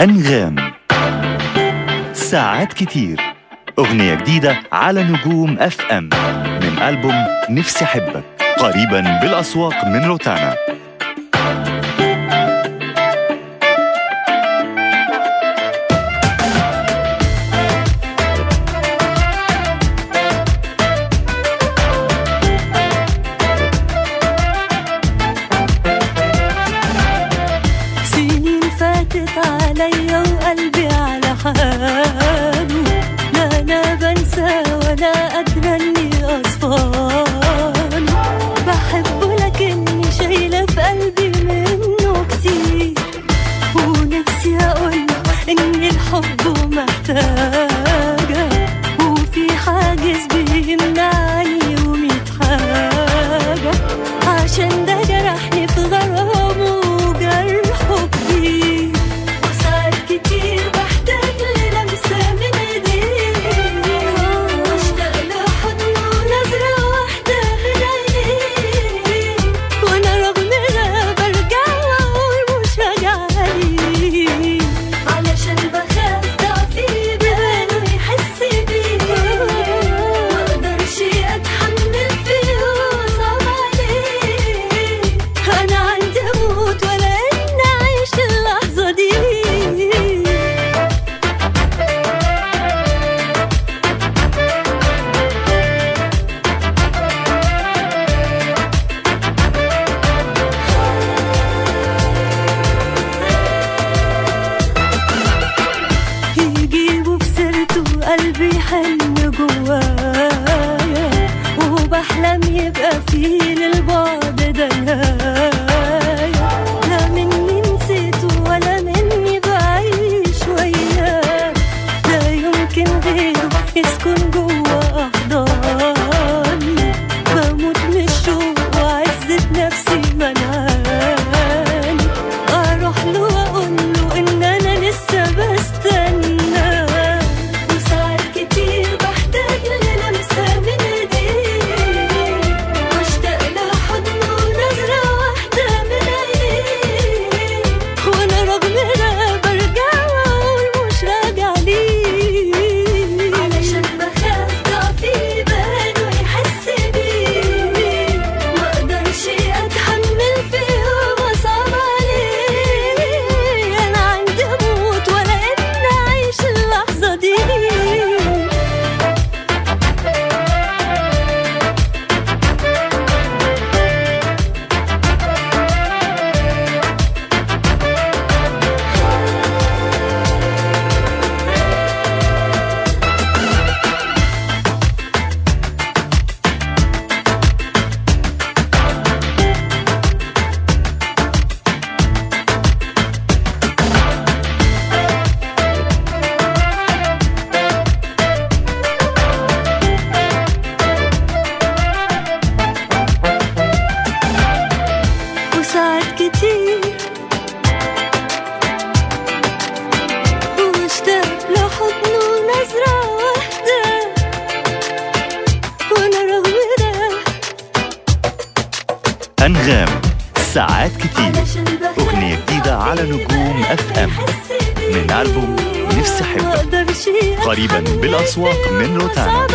أنغام. ساعات كتير. أغنية جديدة على نجوم أف أم. من ألبوم نفسي أحبك. قريبا بالأسواق من روتانا. حاطط عليا وقلبي على حاله لا أنا بنسى ولا قادره إني اصفى العالم يبقى فيه للبعد دلال أنغام ساعات كتير. أغنية جديدة على نجوم أف أم. من ألبوم نفسي أحبك قريبا بالأسواق من روتانا.